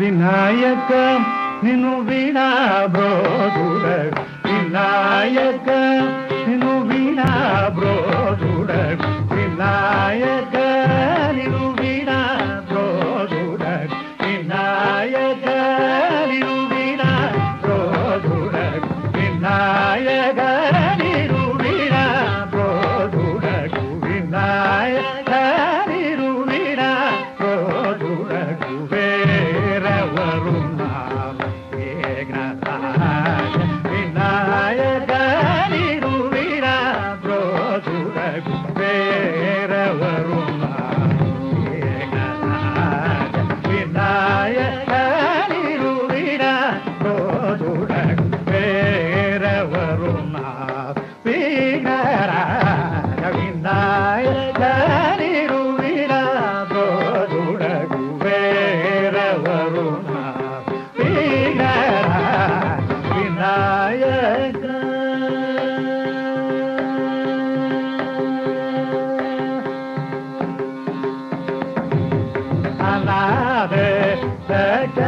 विनायकु विणा विनायकु वीणा blower அலாதே ஜக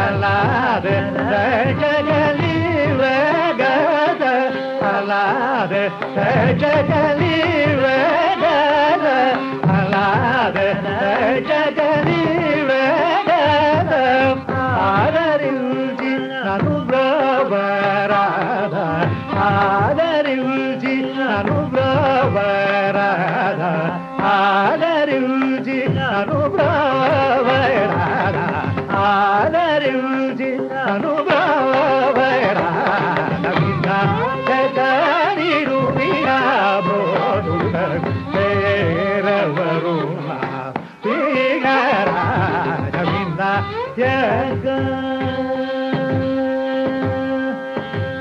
அலாதே ஜக जगली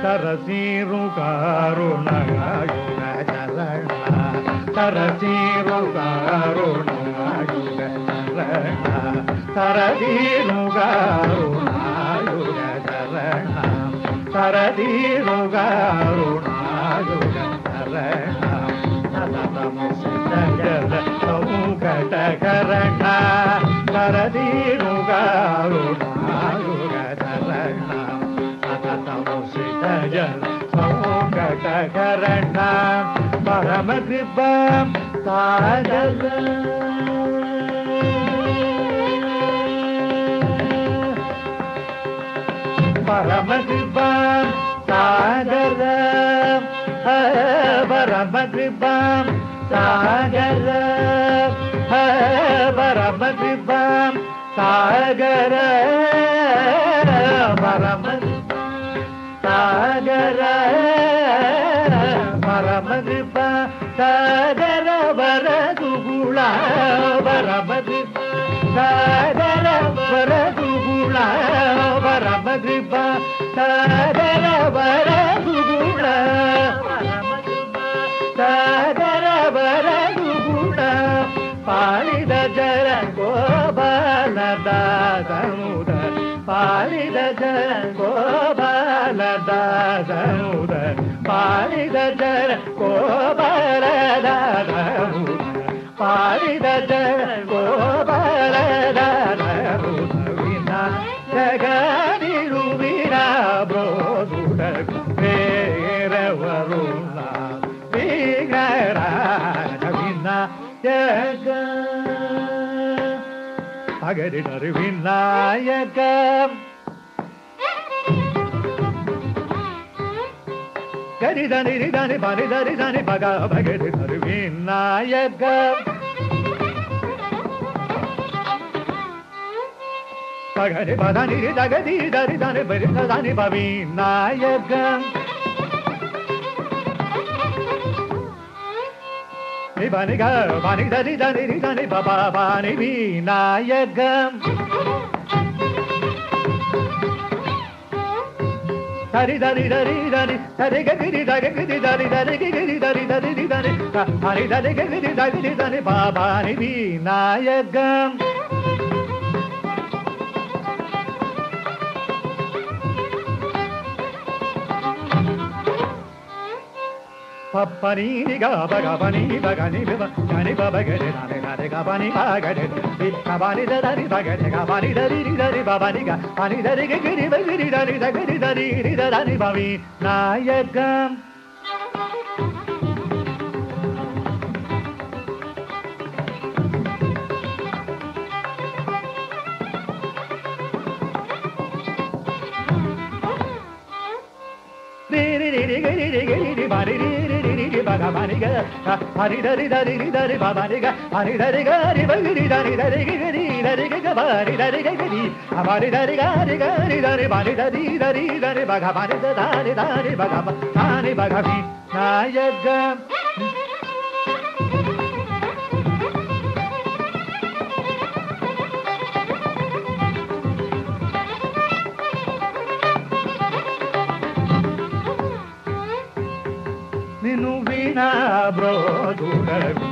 தரசீரு காருண அழுக சரணா தரசீரு காருண அழுக சரணா தரதீரு காருண அழுக சரணா தரதீரு காருண அழுக சரணா தரதமு சித்த ஜல சௌகடகரணா தரதீ बाम साग पर सागर ग्रीब सागर ग्रीब सागर बरम सागर पर தரவர துகுளா வரபது தரவர துகுளா வரபது தரவர துகுளா தரவர துகுளா பாலித ஜர கோபால தாதமுத பாலித ஜர கோபால தாதமுத பாலித ஜர கோபால పాడిద గోబరద జగదిరువిరా బ్రోదుడకు వేరవరు విన జగ పగరి నరువినాయక దని దని దని బని దని దని బగ భగరి ధరి వినాయక పగరి బదని దగది దరి దని బరి దని బవినాయక బని గ బని దరి దని దని బబా బని వినాయక దరి దరి దరి దరి దరి గరి దరి గరి దరి దరి గరి దరి దరి దరి హరి దరి గరి దరి దరి బాబాని వినాయక పప్పని గబ గబని బగని బగని బబగని re ga ba ni ga ga re ri ga ba ni da da ri ba ga re ga ba ni da ri ri da ri ba ba ni ga ba ni da ri ga ga ri ba ga ri da ri da ga ri da ri ri da ra ni ba vi na ya ga நாயகம் madura